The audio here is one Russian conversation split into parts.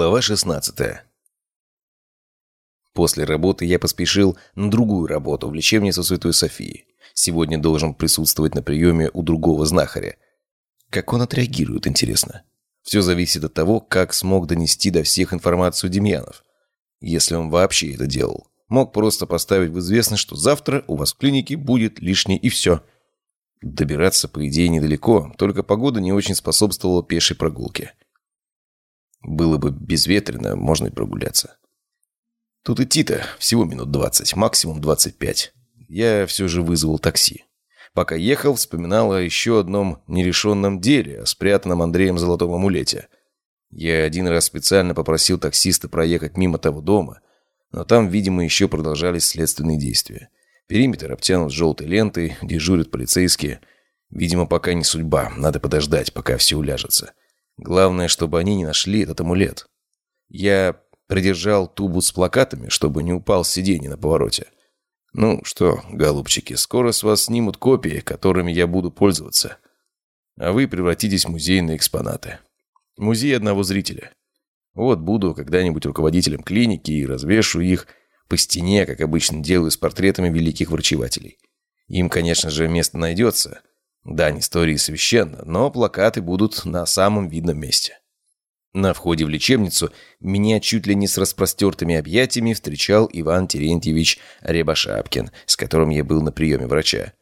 Глава 16 После работы я поспешил на другую работу в лечебницу Святой Софии. Сегодня должен присутствовать на приеме у другого знахаря. Как он отреагирует, интересно. Все зависит от того, как смог донести до всех информацию Демьянов. Если он вообще это делал. Мог просто поставить в известность, что завтра у вас в клинике будет лишнее и все. Добираться, по идее, недалеко, только погода не очень способствовала пешей прогулке. Было бы безветренно, можно и прогуляться. Тут идти-то всего минут двадцать, максимум двадцать пять. Я все же вызвал такси. Пока ехал, вспоминал о еще одном нерешенном деле, о спрятанном Андреем золотом амулете. Я один раз специально попросил таксиста проехать мимо того дома, но там, видимо, еще продолжались следственные действия. Периметр обтянут желтой лентой, дежурят полицейские. Видимо, пока не судьба, надо подождать, пока все уляжется. Главное, чтобы они не нашли этот амулет. Я придержал тубу с плакатами, чтобы не упал с сиденья на повороте. Ну что, голубчики, скоро с вас снимут копии, которыми я буду пользоваться. А вы превратитесь в музейные экспонаты. Музей одного зрителя. Вот буду когда-нибудь руководителем клиники и развешу их по стене, как обычно делаю с портретами великих врачевателей. Им, конечно же, место найдется, Дань истории священна, но плакаты будут на самом видном месте. На входе в лечебницу меня чуть ли не с распростертыми объятиями встречал Иван Терентьевич Рябошапкин, с которым я был на приеме врача.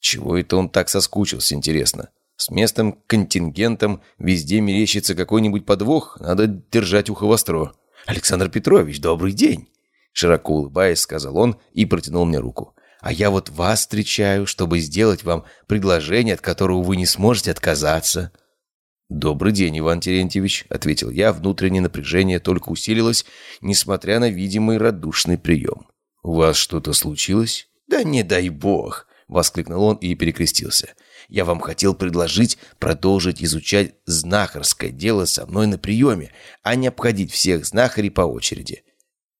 Чего это он так соскучился, интересно? С местным контингентом везде мерещится какой-нибудь подвох, надо держать ухо востро. «Александр Петрович, добрый день!» Широко улыбаясь, сказал он и протянул мне руку. А я вот вас встречаю, чтобы сделать вам предложение, от которого вы не сможете отказаться». «Добрый день, Иван Терентьевич», — ответил я. Внутреннее напряжение только усилилось, несмотря на видимый радушный прием. «У вас что-то случилось?» «Да не дай бог!» — воскликнул он и перекрестился. «Я вам хотел предложить продолжить изучать знахарское дело со мной на приеме, а не обходить всех знахарей по очереди.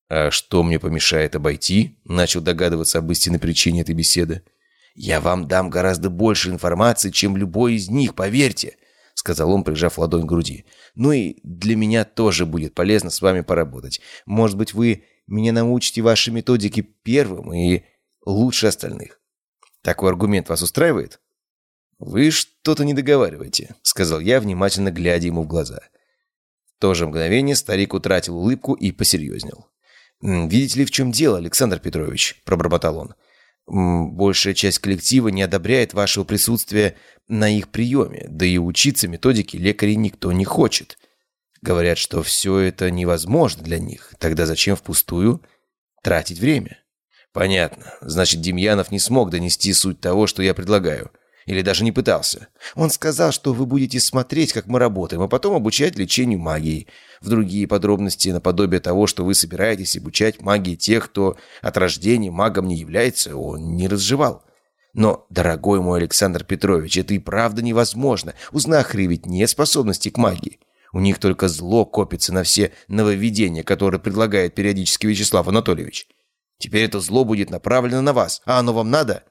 «А что мне помешает обойти?» Начал догадываться об истинной причине этой беседы. «Я вам дам гораздо больше информации, чем любой из них, поверьте», сказал он, прижав ладонь к груди. «Ну и для меня тоже будет полезно с вами поработать. Может быть, вы меня научите вашей методике первым и лучше остальных. Такой аргумент вас устраивает?» «Вы что-то не договариваете», — сказал я, внимательно глядя ему в глаза. В то же мгновение старик утратил улыбку и посерьезнел. «Видите ли, в чем дело, Александр Петрович?» – пробормотал он. «Большая часть коллектива не одобряет вашего присутствия на их приеме, да и учиться методике лекарей никто не хочет. Говорят, что все это невозможно для них. Тогда зачем впустую тратить время?» «Понятно. Значит, Демьянов не смог донести суть того, что я предлагаю. Или даже не пытался. Он сказал, что вы будете смотреть, как мы работаем, а потом обучать лечению магии. В другие подробности, наподобие того, что вы собираетесь обучать магии тех, кто от рождения магом не является, он не разжевал. Но, дорогой мой Александр Петрович, это и правда невозможно. У знахарей ведь нет способности к магии. У них только зло копится на все нововведения, которые предлагает периодически Вячеслав Анатольевич. Теперь это зло будет направлено на вас, а оно вам надо?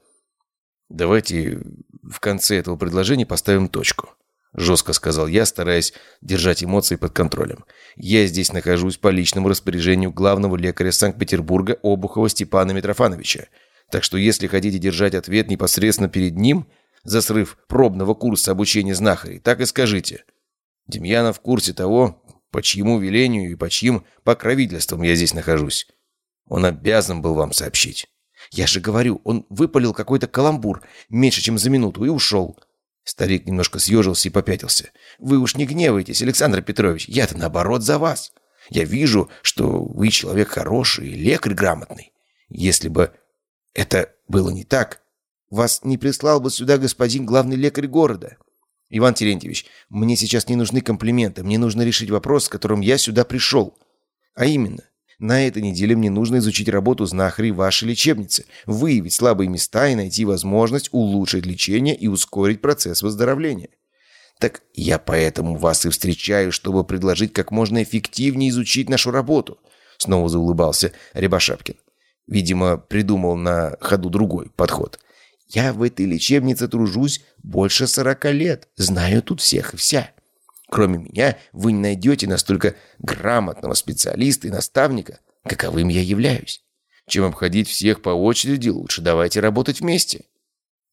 Давайте в конце этого предложения поставим точку. Жестко сказал я, стараясь держать эмоции под контролем. Я здесь нахожусь по личному распоряжению главного лекаря Санкт-Петербурга Обухова Степана Митрофановича. Так что если хотите держать ответ непосредственно перед ним за срыв пробного курса обучения знахарей, так и скажите. Демьянов в курсе того, по чьему велению и по чьим покровительством я здесь нахожусь. Он обязан был вам сообщить. Я же говорю, он выпалил какой-то каламбур меньше, чем за минуту, и ушел. Старик немножко съежился и попятился. «Вы уж не гневайтесь, Александр Петрович, я-то наоборот за вас. Я вижу, что вы человек хороший, лекарь грамотный. Если бы это было не так, вас не прислал бы сюда господин главный лекарь города. Иван Терентьевич, мне сейчас не нужны комплименты, мне нужно решить вопрос, с которым я сюда пришел. А именно, на этой неделе мне нужно изучить работу знахарей вашей лечебницы, выявить слабые места и найти возможность улучшить лечение и ускорить процесс выздоровления. Так я поэтому вас и встречаю, чтобы предложить как можно эффективнее изучить нашу работу. Снова заулыбался Рябошапкин. Видимо, придумал на ходу другой подход. Я в этой лечебнице тружусь больше сорока лет, знаю тут всех и вся. Кроме меня, вы не найдете настолько грамотного специалиста и наставника, каковым я являюсь. Чем обходить всех по очереди, лучше давайте работать вместе».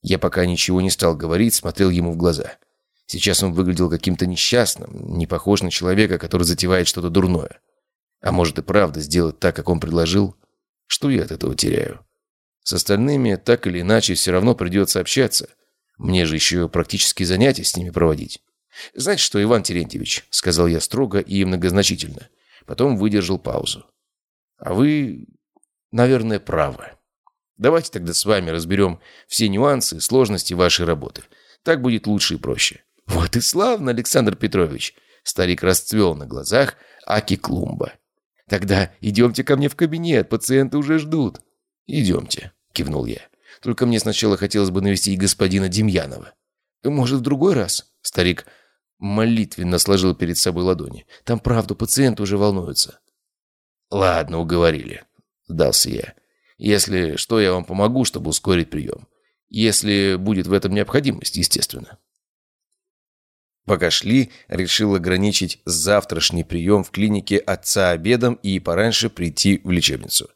Я пока ничего не стал говорить, смотрел ему в глаза. Сейчас он выглядел каким-то несчастным, не похож на человека, который затевает что-то дурное. А может и правда сделать так, как он предложил? Что я от этого теряю? С остальными так или иначе все равно придется общаться. Мне же еще практические занятия с ними проводить. «Знаете что, Иван Терентьевич?» — сказал я строго и многозначительно. Потом выдержал паузу. «А вы, наверное, правы. Давайте тогда с вами разберем все нюансы, сложности вашей работы. Так будет лучше и проще». «Вот и славно, Александр Петрович!» Старик расцвел на глазах Аки Клумба. «Тогда идемте ко мне в кабинет, пациенты уже ждут». «Идемте», — кивнул я. «Только мне сначала хотелось бы навестить господина Демьянова». «Может, в другой раз?» Старик молитвенно сложил перед собой ладони. «Там, правда, пациенты уже волнуются». «Ладно, уговорили», — сдался я. «Если что, я вам помогу, чтобы ускорить прием. Если будет в этом необходимость, естественно». Пока шли, решил ограничить завтрашний прием в клинике отца обедом и пораньше прийти в лечебницу.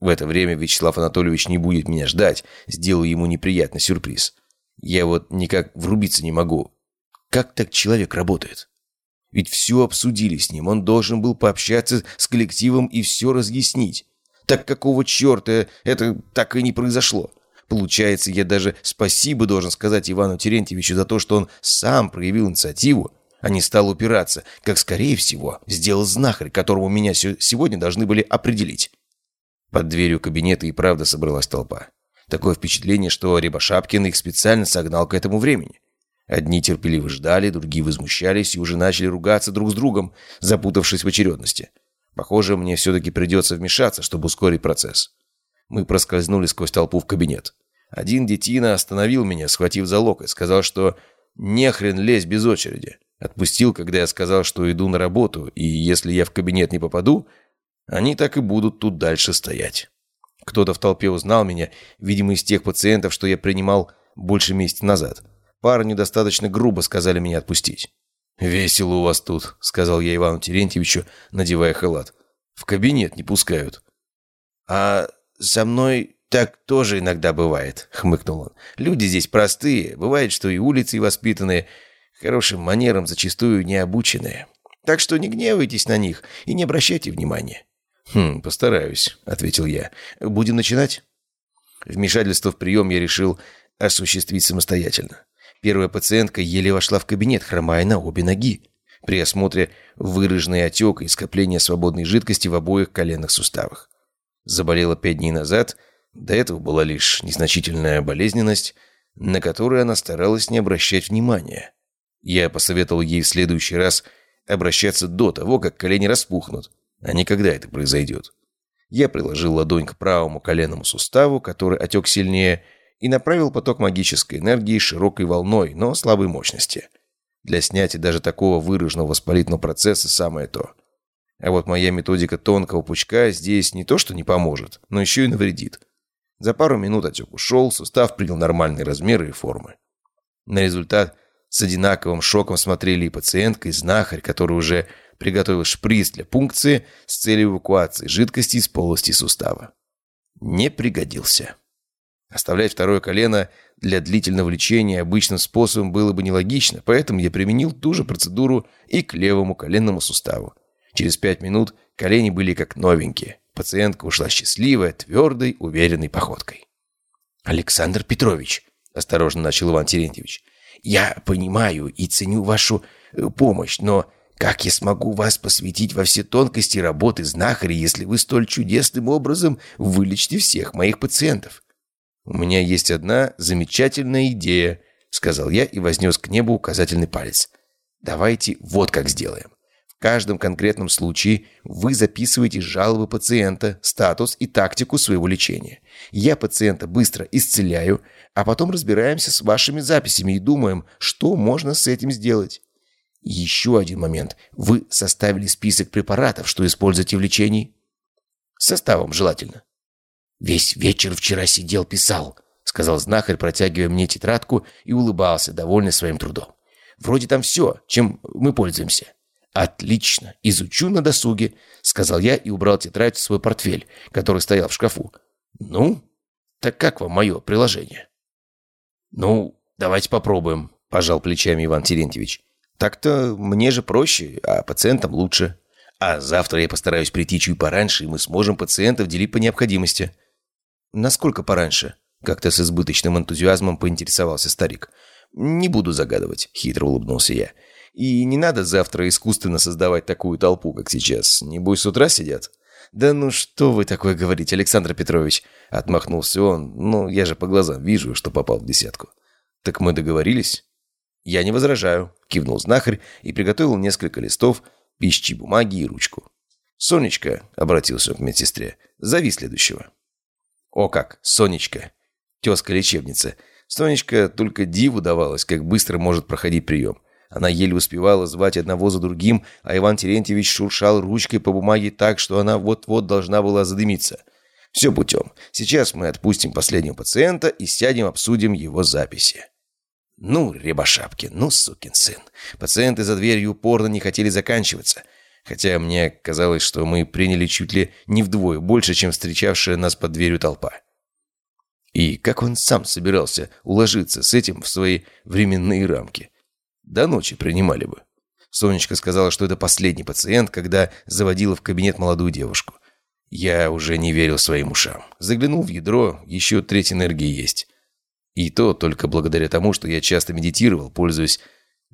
В это время Вячеслав Анатольевич не будет меня ждать, сделаю ему неприятный сюрприз. Я вот никак врубиться не могу. Как так человек работает? Ведь все обсудили с ним, он должен был пообщаться с коллективом и все разъяснить. Так какого черта это так и не произошло? Получается, я даже спасибо должен сказать Ивану Терентьевичу за то, что он сам проявил инициативу, а не стал упираться, как, скорее всего, сделал знахарь, которого меня сегодня должны были определить. Под дверью кабинета и правда собралась толпа. Такое впечатление, что Рябошапкин их специально согнал к этому времени. Одни терпеливо ждали, другие возмущались и уже начали ругаться друг с другом, запутавшись в очередности. Похоже, мне все-таки придется вмешаться, чтобы ускорить процесс. Мы проскользнули сквозь толпу в кабинет. Один детина остановил меня, схватив за локоть, сказал, что «не хрен лезь без очереди». Отпустил, когда я сказал, что иду на работу, и если я в кабинет не попаду, они так и будут тут дальше стоять. Кто-то в толпе узнал меня, видимо, из тех пациентов, что я принимал больше месяца назад. Парни достаточно грубо сказали меня отпустить. «Весело у вас тут», — сказал я Ивану Терентьевичу, надевая халат. «В кабинет не пускают». «А со мной так тоже иногда бывает», — хмыкнул он. «Люди здесь простые. Бывает, что и улицы воспитанные, хорошим манерам зачастую не обученные. Так что не гневайтесь на них и не обращайте внимания». «Хм, постараюсь», — ответил я. «Будем начинать?» Вмешательство в прием я решил осуществить самостоятельно. Первая пациентка еле вошла в кабинет, хромая на обе ноги. При осмотре выраженный отек и скопление свободной жидкости в обоих коленных суставах. Заболела пять дней назад, до этого была лишь незначительная болезненность, на которую она старалась не обращать внимания. Я посоветовал ей в следующий раз обращаться до того, как колени распухнут, а не когда это произойдет. Я приложил ладонь к правому коленному суставу, который отек сильнее, и направил поток магической энергии широкой волной, но слабой мощности. Для снятия даже такого выраженного воспалительного процесса самое то. А вот моя методика тонкого пучка здесь не то что не поможет, но еще и навредит. За пару минут отек ушел, сустав принял нормальные размеры и формы. На результат с одинаковым шоком смотрели и пациентка, и знахарь, который уже приготовил шприц для пункции с целью эвакуации жидкости из полости сустава. Не пригодился. Оставлять второе колено для длительного лечения обычным способом было бы нелогично, поэтому я применил ту же процедуру и к левому коленному суставу. Через пять минут колени были как новенькие. Пациентка ушла счастливая, твердой, уверенной походкой. «Александр Петрович», — осторожно начал Иван Терентьевич, «я понимаю и ценю вашу э, помощь, но как я смогу вас посвятить во все тонкости работы знахаря, если вы столь чудесным образом вылечите всех моих пациентов?» «У меня есть одна замечательная идея», — сказал я и вознес к небу указательный палец. «Давайте вот как сделаем. В каждом конкретном случае вы записываете жалобы пациента, статус и тактику своего лечения. Я пациента быстро исцеляю, а потом разбираемся с вашими записями и думаем, что можно с этим сделать. Еще один момент. Вы составили список препаратов, что используете в лечении? Составом желательно. «Весь вечер вчера сидел, писал», — сказал знахарь, протягивая мне тетрадку и улыбался, довольный своим трудом. Вроде там все, чем мы пользуемся». «Отлично, изучу на досуге», — сказал я и убрал тетрадь в свой портфель, который стоял в шкафу. «Ну, так как вам мое приложение?» «Ну, давайте попробуем», — пожал плечами Иван Терентьевич. «Так-то мне же проще, а пациентам лучше. А завтра я постараюсь прийти чуть пораньше, и мы сможем пациентов делить по необходимости». «Насколько пораньше?» — как-то с избыточным энтузиазмом поинтересовался старик. «Не буду загадывать», — хитро улыбнулся я. «И не надо завтра искусственно создавать такую толпу, как сейчас. Небось, с утра сидят?» «Да ну что вы такое говорите, Александр Петрович?» — отмахнулся он. «Ну, я же по глазам вижу, что попал в десятку». «Так мы договорились?» «Я не возражаю», — кивнул знахарь и приготовил несколько листов, пищи бумаги и ручку. «Сонечка», — обратился он к медсестре, — «зови следующего». «О как, Сонечка!» Тезка-лечебница. Сонечка только диву давалась, как быстро может проходить прием. Она еле успевала звать одного за другим, а Иван Терентьевич шуршал ручкой по бумаге так, что она вот-вот должна была задымиться. «Все путем. Сейчас мы отпустим последнего пациента и сядем обсудим его записи». «Ну, Рябошапкин, ну, сукин сын. Пациенты за дверью упорно не хотели заканчиваться. Хотя мне казалось, что мы приняли чуть ли не вдвое больше, чем встречавшая нас под дверью толпа». И как он сам собирался уложиться с этим в свои временные рамки? До ночи принимали бы. Сонечка сказала, что это последний пациент, когда заводила в кабинет молодую девушку. Я уже не верил своим ушам. Заглянул в ядро, еще треть энергии есть. И то только благодаря тому, что я часто медитировал, пользуясь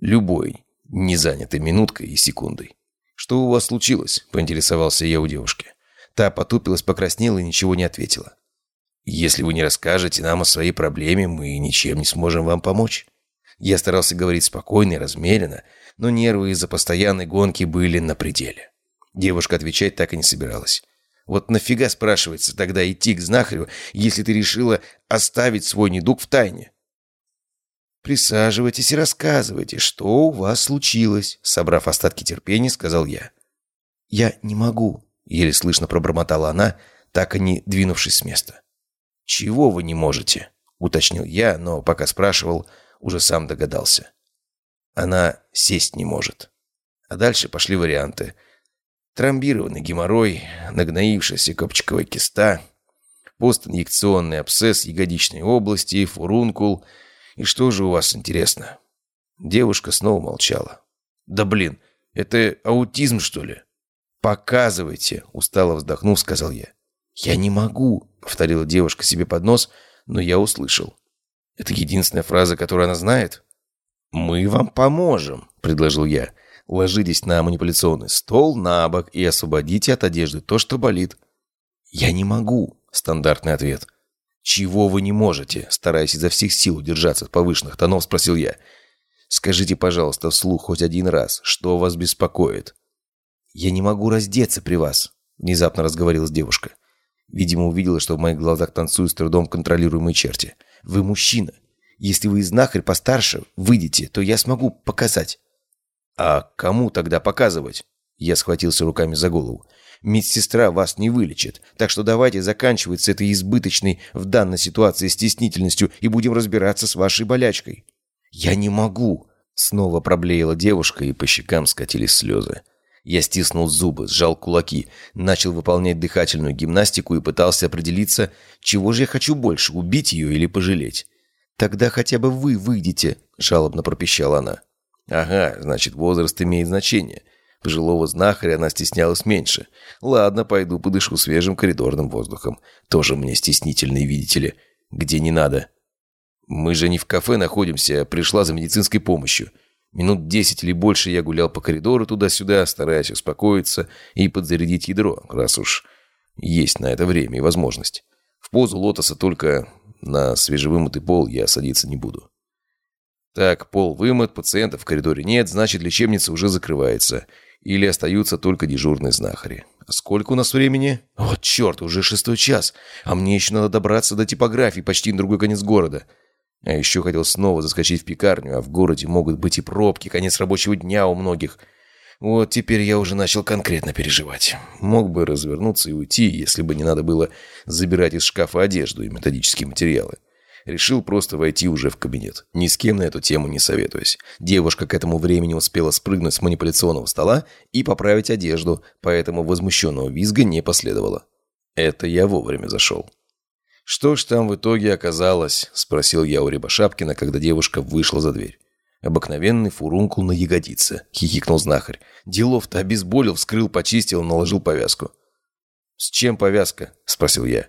любой незанятой минуткой и секундой. «Что у вас случилось?» – поинтересовался я у девушки. Та потупилась, покраснела и ничего не ответила. «Если вы не расскажете нам о своей проблеме, мы ничем не сможем вам помочь». Я старался говорить спокойно и размеренно, но нервы из-за постоянной гонки были на пределе. Девушка отвечать так и не собиралась. Вот нафига, спрашивается, тогда идти к знахарю, если ты решила оставить свой недуг в тайне? «Присаживайтесь и рассказывайте, что у вас случилось», собрав остатки терпения, сказал я. «Я не могу», — еле слышно пробормотала она, так и не двинувшись с места. «Чего вы не можете?» — уточнил я, но пока спрашивал, уже сам догадался. Она сесть не может. А дальше пошли варианты. Тромбированный геморрой, нагноившаяся копчиковая киста, постинъекционный абсцесс ягодичной области, фурункул. И что же у вас интересно? Девушка снова молчала. «Да блин, это аутизм, что ли?» «Показывайте», — устало вздохнув, сказал я. «Я не могу», — повторила девушка себе под нос, но я услышал. Это единственная фраза, которую она знает? «Мы вам поможем», — предложил я. «Ложитесь на манипуляционный стол на бок и освободите от одежды то, что болит». «Я не могу», — стандартный ответ. «Чего вы не можете?» — стараясь изо всех сил удержаться от повышенных тонов, спросил я. «Скажите, пожалуйста, вслух хоть один раз, что вас беспокоит?» «Я не могу раздеться при вас», — внезапно разговорилась девушка. Видимо, увидела, что в моих глазах танцуют с трудом контролируемые черти. Вы мужчина. Если вы знахарь постарше, выйдете, то я смогу показать». «А кому тогда показывать?» Я схватился руками за голову. «Медсестра вас не вылечит, так что давайте заканчивать с этой избыточной в данной ситуации стеснительностью и будем разбираться с вашей болячкой». «Я не могу!» Снова проблеяла девушка, и по щекам скатились слезы. Я стиснул зубы, сжал кулаки, начал выполнять дыхательную гимнастику и пытался определиться, чего же я хочу больше, убить ее или пожалеть. «Тогда хотя бы вы выйдете», — жалобно пропищала она. «Ага, значит, возраст имеет значение». Пожилого знахаря она стеснялась меньше. «Ладно, пойду подышу свежим коридорным воздухом. Тоже мне стеснительный, видите ли. Где не надо». «Мы же не в кафе находимся, а пришла за медицинской помощью. Минут десять или больше я гулял по коридору туда-сюда, стараясь успокоиться и подзарядить ядро, раз уж есть на это время и возможность. В позу лотоса только на свежевымытый пол я садиться не буду. Так, пол вымыт, пациентов в коридоре нет, значит, лечебница уже закрывается. Или остаются только дежурные знахари. А сколько у нас времени? Вот черт, уже шестой час. А мне еще надо добраться до типографии почти на другой конец города. А еще хотел снова заскочить в пекарню, а в городе могут быть и пробки, конец рабочего дня у многих. Вот теперь я уже начал конкретно переживать. Мог бы развернуться и уйти, если бы не надо было забирать из шкафа одежду и методические материалы. Решил просто войти уже в кабинет, ни с кем на эту тему не советуясь. Девушка к этому времени успела спрыгнуть с манипуляционного стола и поправить одежду, поэтому возмущенного визга не последовало. Это я вовремя зашел. «Что ж там в итоге оказалось?» – спросил я у Рябошапкина, когда девушка вышла за дверь. «Обыкновенный фурункул на ягодице», – хихикнул знахарь. «Делов-то обезболил, вскрыл, почистил, наложил повязку». «С чем повязка?» – спросил я.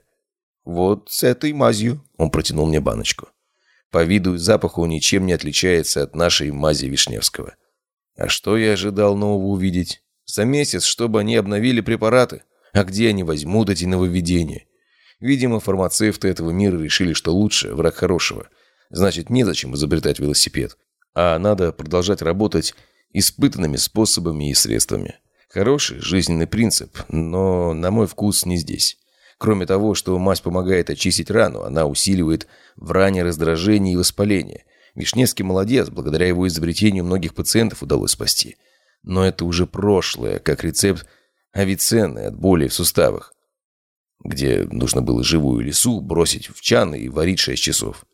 «Вот с этой мазью», – он протянул мне баночку. По виду и запаху ничем не отличается от нашей мази Вишневского. А что я ожидал нового увидеть? За месяц, чтобы они обновили препараты. А где они возьмут эти нововведения? Видимо, фармацевты этого мира решили, что лучше – враг хорошего. Значит, незачем изобретать велосипед. А надо продолжать работать испытанными способами и средствами. Хороший жизненный принцип, но, на мой вкус, не здесь. Кроме того, что мазь помогает очистить рану, она усиливает в ране раздражение и воспаление. Вишневский молодец, благодаря его изобретению многих пациентов удалось спасти. Но это уже прошлое, как рецепт авиценны от боли в суставах где нужно было живую лису бросить в чан и варить шесть часов.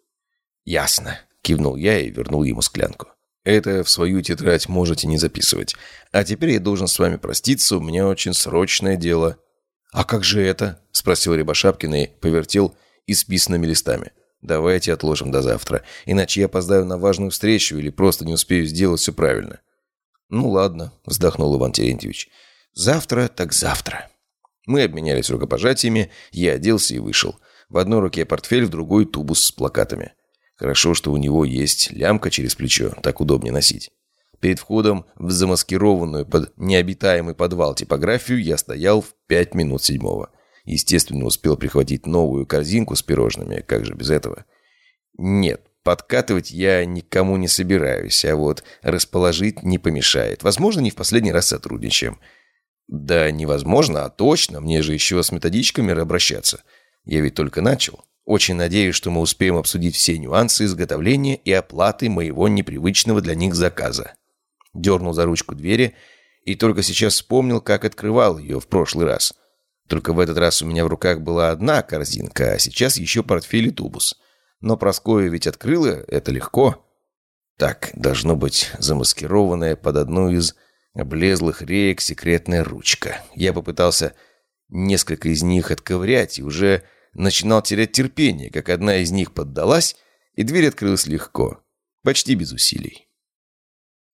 «Ясно», — кивнул я и вернул ему склянку. «Это в свою тетрадь можете не записывать. А теперь я должен с вами проститься, у меня очень срочное дело». «А как же это?» — спросил Рябошапкин и повертел исписанными листами. «Давайте отложим до завтра, иначе я опоздаю на важную встречу или просто не успею сделать все правильно». «Ну ладно», — вздохнул Иван Терентьевич. «Завтра так завтра». Мы обменялись рукопожатиями, я оделся и вышел. В одной руке портфель, в другой тубус с плакатами. Хорошо, что у него есть лямка через плечо, так удобнее носить. Перед входом в замаскированную под необитаемый подвал типографию я стоял в пять минут седьмого. Естественно, успел прихватить новую корзинку с пирожными, как же без этого. Нет, подкатывать я никому не собираюсь, а вот расположить не помешает. Возможно, не в последний раз сотрудничаем. Да невозможно, а точно. Мне же еще с методичками обращаться. Я ведь только начал. Очень надеюсь, что мы успеем обсудить все нюансы изготовления и оплаты моего непривычного для них заказа. Дернул за ручку двери и только сейчас вспомнил, как открывал ее в прошлый раз. Только в этот раз у меня в руках была одна корзинка, а сейчас еще портфель и тубус. Но Проскоя ведь открыла, это легко. Так, должно быть замаскированное под одну из облезлых реек секретная ручка. Я попытался несколько из них отковырять и уже начинал терять терпение, как одна из них поддалась, и дверь открылась легко, почти без усилий.